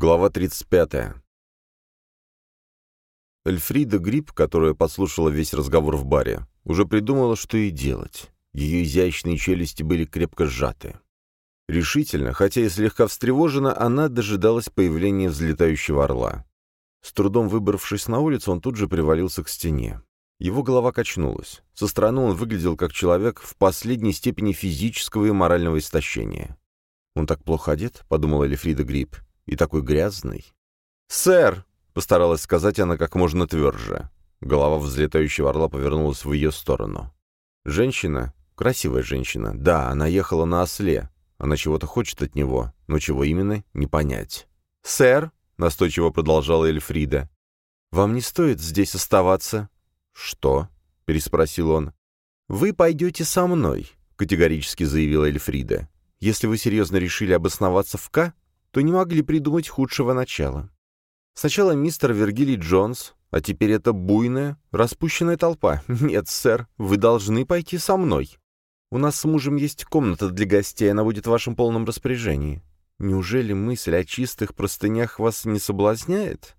Глава 35. Эльфрида Гриб, которая подслушала весь разговор в баре, уже придумала, что ей делать. Ее изящные челюсти были крепко сжаты. Решительно, хотя и слегка встревожена, она дожидалась появления взлетающего орла. С трудом выбравшись на улицу, он тут же привалился к стене. Его голова качнулась. Со стороны он выглядел как человек в последней степени физического и морального истощения. «Он так плохо одет?» — подумала Эльфрида Гриб и такой грязный. «Сэр!» — постаралась сказать она как можно тверже. Голова взлетающего орла повернулась в ее сторону. Женщина, красивая женщина, да, она ехала на осле. Она чего-то хочет от него, но чего именно, не понять. «Сэр!» — настойчиво продолжала Эльфрида. «Вам не стоит здесь оставаться». «Что?» — переспросил он. «Вы пойдете со мной», — категорически заявила Эльфрида. «Если вы серьезно решили обосноваться в К, то не могли придумать худшего начала. Сначала мистер Вергилий Джонс, а теперь это буйная, распущенная толпа. Нет, сэр, вы должны пойти со мной. У нас с мужем есть комната для гостей, она будет в вашем полном распоряжении. Неужели мысль о чистых простынях вас не соблазняет?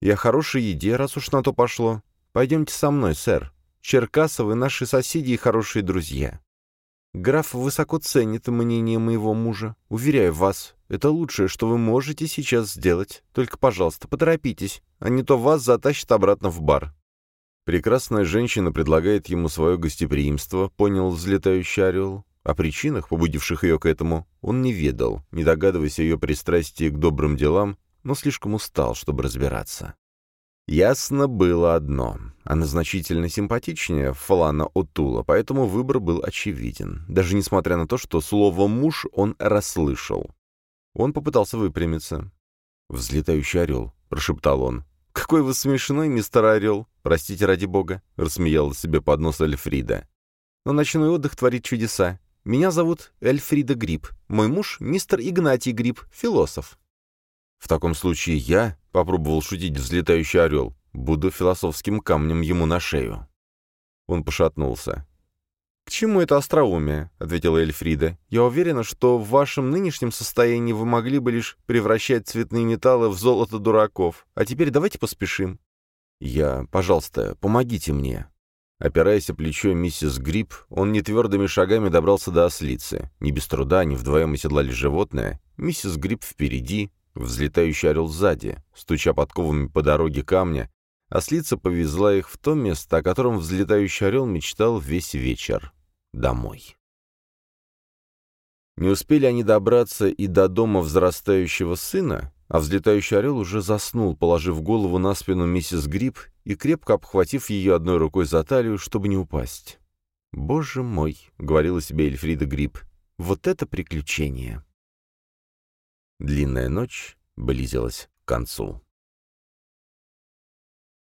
И о хорошей еде, раз уж на то пошло. Пойдемте со мной, сэр. Черкасовы — наши соседи и хорошие друзья. Граф высоко ценит мнение моего мужа. Уверяю вас, это лучшее, что вы можете сейчас сделать. Только, пожалуйста, поторопитесь, а не то вас затащат обратно в бар». Прекрасная женщина предлагает ему свое гостеприимство, понял взлетающий орел. О причинах, побудивших ее к этому, он не ведал, не догадываясь о ее пристрастии к добрым делам, но слишком устал, чтобы разбираться. Ясно было одно. Она значительно симпатичнее Фалана Отула, поэтому выбор был очевиден, даже несмотря на то, что слово «муж» он расслышал. Он попытался выпрямиться. «Взлетающий орел», — прошептал он. «Какой вы смешной, мистер Орел! Простите ради бога!» — рассмеяла себе под нос Эльфрида. «Но ночной отдых творит чудеса. Меня зовут Эльфрида Гриб. Мой муж — мистер Игнатий Гриб, философ. В таком случае я, — попробовал шутить взлетающий орел, — буду философским камнем ему на шею. Он пошатнулся. «К чему это остроумие?» — ответила Эльфрида. «Я уверена, что в вашем нынешнем состоянии вы могли бы лишь превращать цветные металлы в золото дураков. А теперь давайте поспешим». «Я... Пожалуйста, помогите мне». Опираясь о плечо миссис Гриб, он нетвердыми шагами добрался до ослицы. Не без труда, они вдвоем оседлали животное. Миссис Гриб впереди, Взлетающий орел сзади, стуча подковами по дороге камня, ослица повезла их в то место, о котором взлетающий орел мечтал весь вечер. Домой. Не успели они добраться и до дома взрастающего сына, а взлетающий орел уже заснул, положив голову на спину миссис Гриб и крепко обхватив ее одной рукой за талию, чтобы не упасть. «Боже мой!» — говорила себе Эльфрида Гриб. «Вот это приключение!» Длинная ночь близилась к концу.